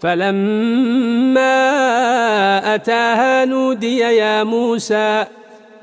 فلما أتاها نودي يا موسى